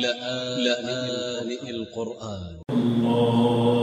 لآن القرآن. الحمد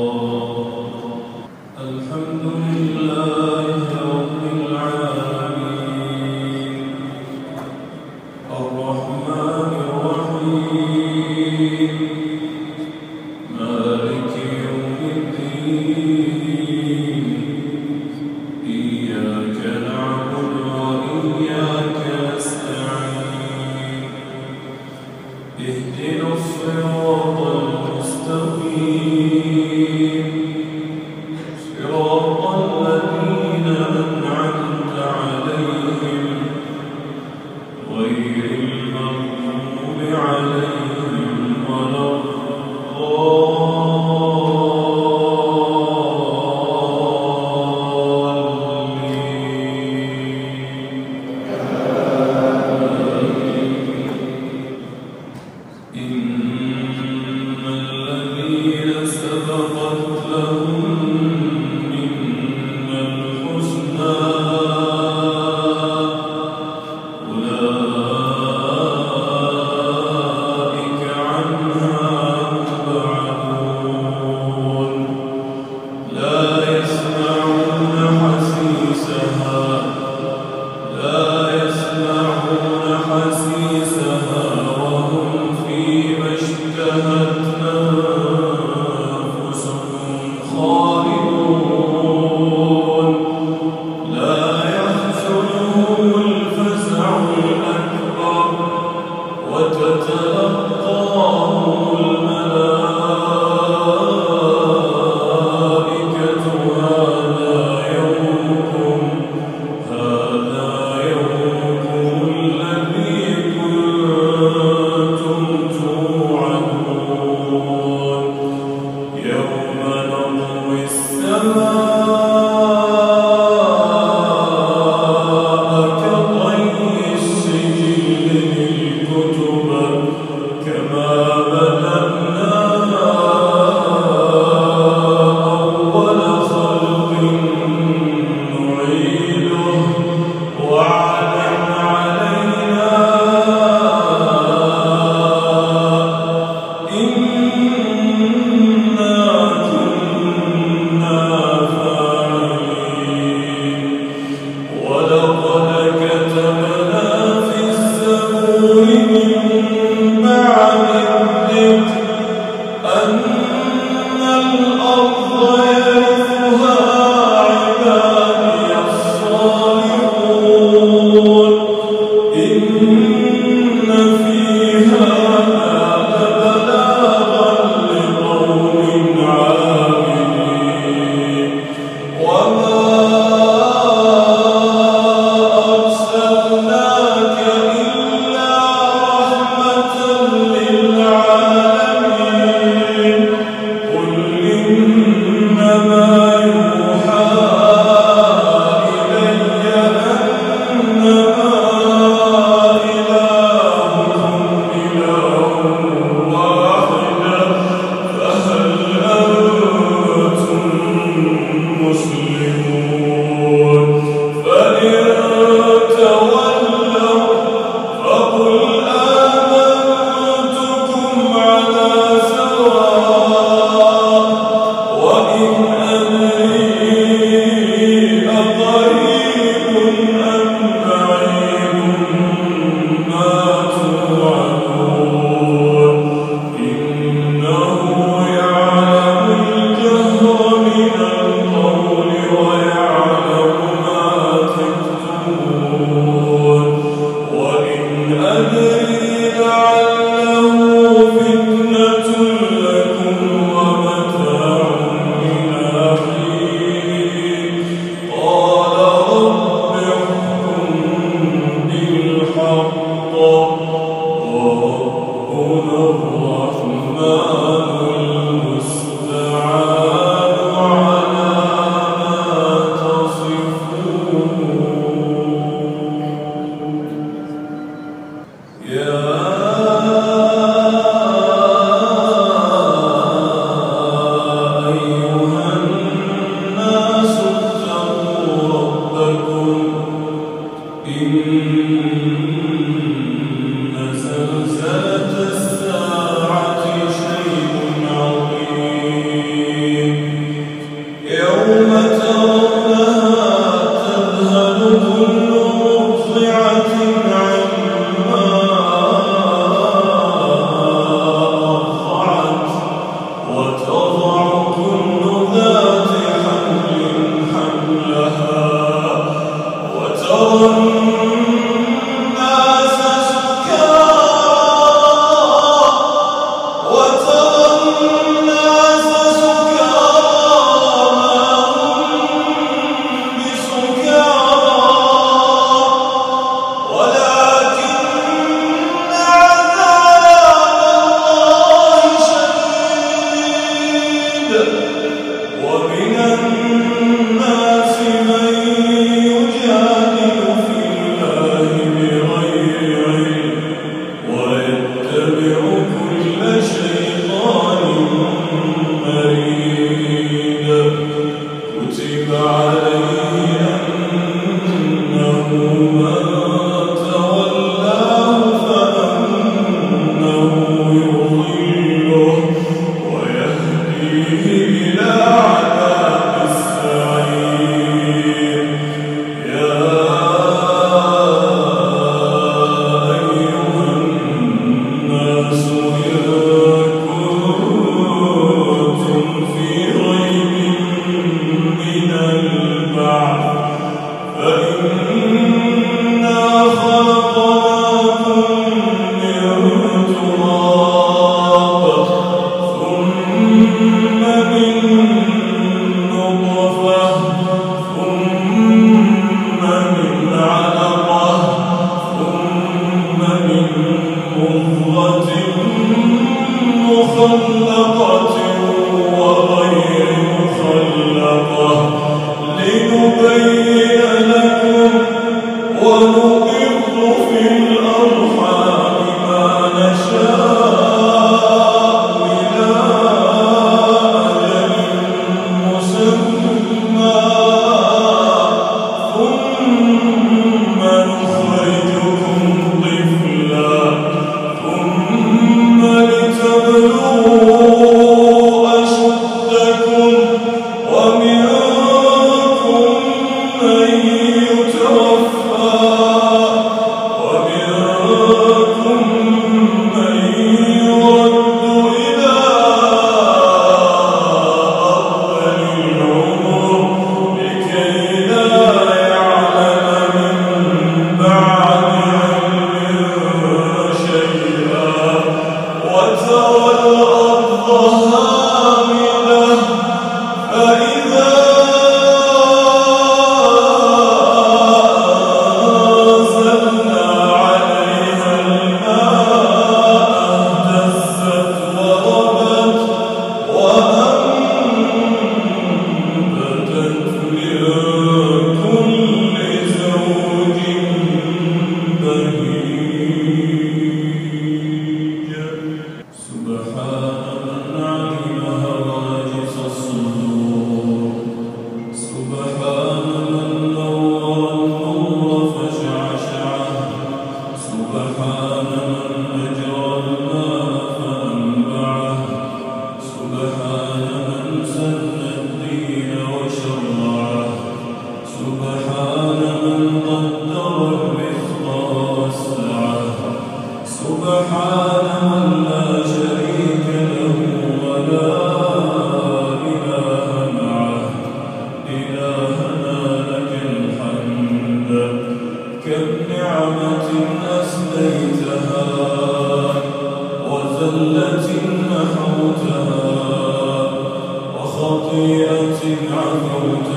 موت أو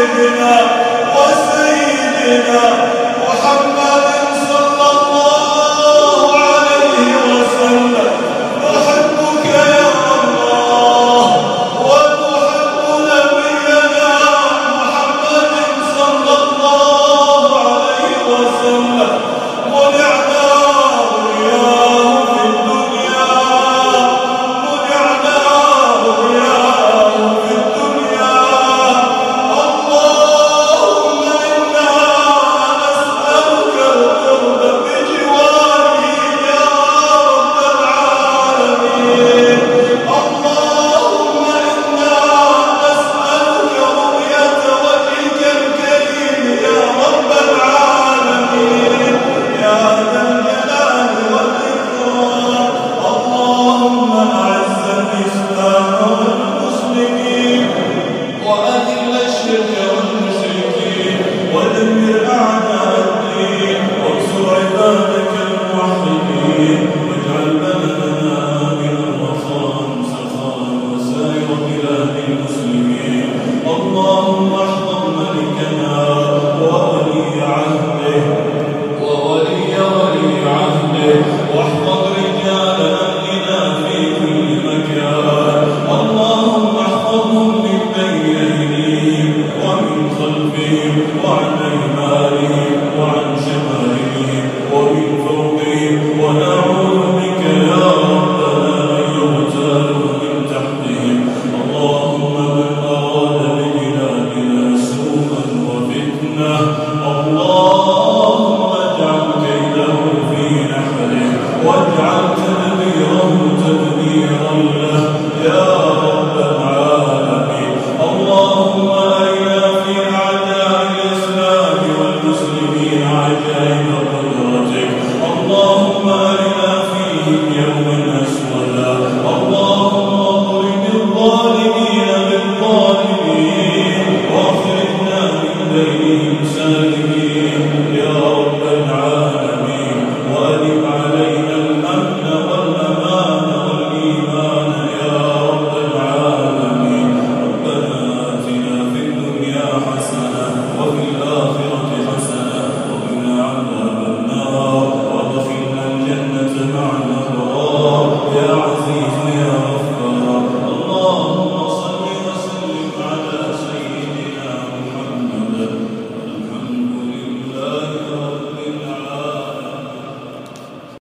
سيدنا وسيدنا